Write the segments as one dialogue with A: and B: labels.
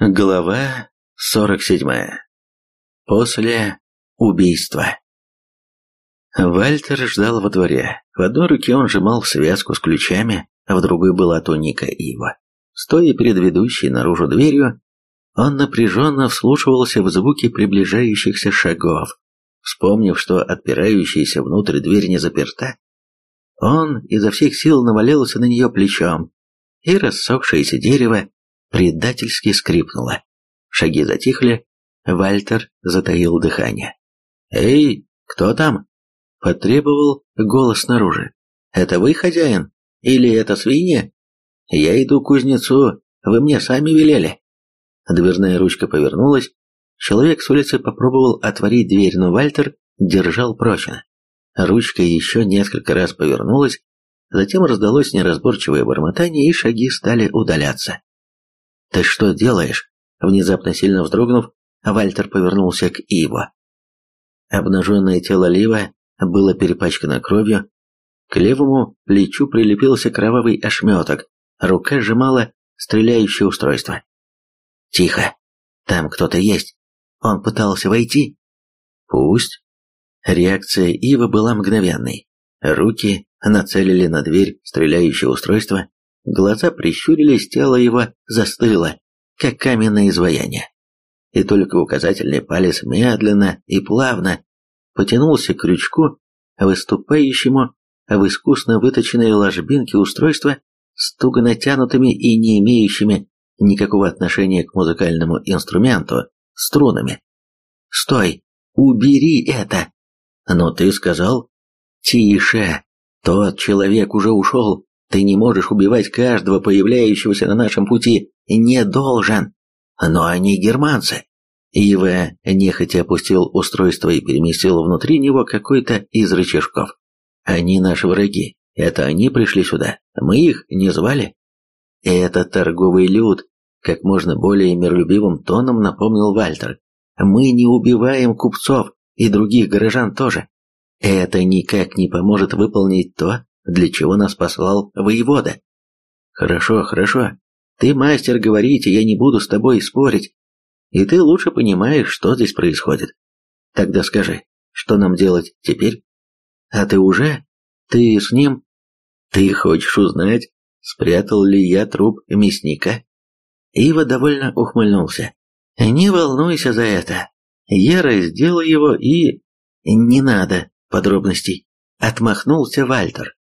A: Глава 47. После убийства. Вальтер ждал во дворе. В одной руке он сжимал связку с ключами, а в другой была туника Ива. Стоя перед ведущей наружу дверью, он напряженно вслушивался в звуки приближающихся шагов. Вспомнив, что отпирающаяся внутрь дверь не заперта, он изо всех сил навалился на нее плечом, и рассохшееся дерево предательски скрипнуло. Шаги затихли, Вальтер затаил дыхание. «Эй, кто там?» – потребовал голос снаружи. «Это вы, хозяин? Или это свинья? Я иду к кузнецу, вы мне сами велели». Дверная ручка повернулась, человек с улицы попробовал отворить дверь, но Вальтер держал прочно. Ручка еще несколько раз повернулась, затем раздалось неразборчивое бормотание, и шаги стали удаляться. «Ты что делаешь?» Внезапно сильно вздрогнув, Вальтер повернулся к Иво. Обнаженное тело Лива было перепачкано кровью. К левому плечу прилепился кровавый ошметок, рука сжимала стреляющее устройство. «Тихо! Там кто-то есть! Он пытался войти!» «Пусть!» Реакция Ива была мгновенной. Руки нацелили на дверь стреляющее устройство, Глаза прищурились, тело его застыло, как каменное изваяние. И только указательный палец медленно и плавно потянулся к крючку, выступающему в искусно выточенной ложбинке устройства с туго натянутыми и не имеющими никакого отношения к музыкальному инструменту струнами. «Стой! Убери это!» «Но ты сказал...» «Тише! Тот человек уже ушел!» Ты не можешь убивать каждого появляющегося на нашем пути. Не должен. Но они германцы. Ива нехотя опустил устройство и переместил внутри него какой-то из рычажков. Они наши враги. Это они пришли сюда. Мы их не звали. Это торговый люд, как можно более миролюбивым тоном напомнил Вальтер. Мы не убиваем купцов и других горожан тоже. Это никак не поможет выполнить то, для чего нас послал воевода. Хорошо, хорошо. Ты мастер говорить, я не буду с тобой спорить. И ты лучше понимаешь, что здесь происходит. Тогда скажи, что нам делать теперь? А ты уже? Ты с ним? Ты хочешь узнать, спрятал ли я труп мясника? Ива довольно ухмыльнулся. Не волнуйся за это. Я раздел его и... Не надо подробностей. Отмахнулся Вальтер.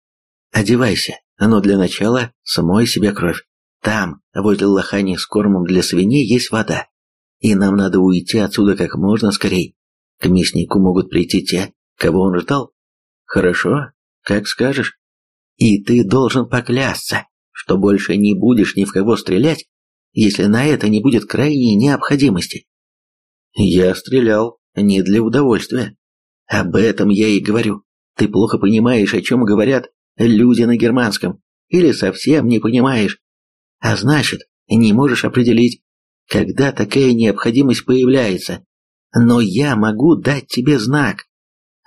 A: Одевайся, но для начала смой себе кровь. Там, возле лохани с кормом для свиней, есть вода. И нам надо уйти отсюда как можно скорей. К мяснику могут прийти те, кого он ждал. Хорошо, как скажешь. И ты должен поклясться, что больше не будешь ни в кого стрелять, если на это не будет крайней необходимости. Я стрелял не для удовольствия. Об этом я и говорю. Ты плохо понимаешь, о чем говорят люди на германском, или совсем не понимаешь. А значит, не можешь определить, когда такая необходимость появляется. Но я могу дать тебе знак.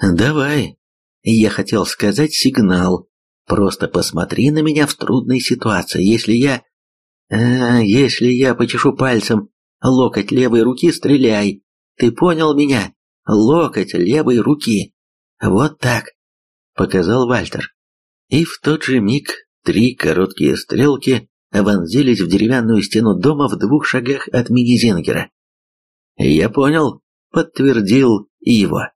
A: Давай. Я хотел сказать сигнал. Просто посмотри на меня в трудной ситуации. Если я... А, если я почешу пальцем локоть левой руки, стреляй. Ты понял меня? Локоть левой руки. Вот так. Показал Вальтер и в тот же миг три короткие стрелки вонзились в деревянную стену дома в двух шагах от мини-зингера. «Я понял», — подтвердил его.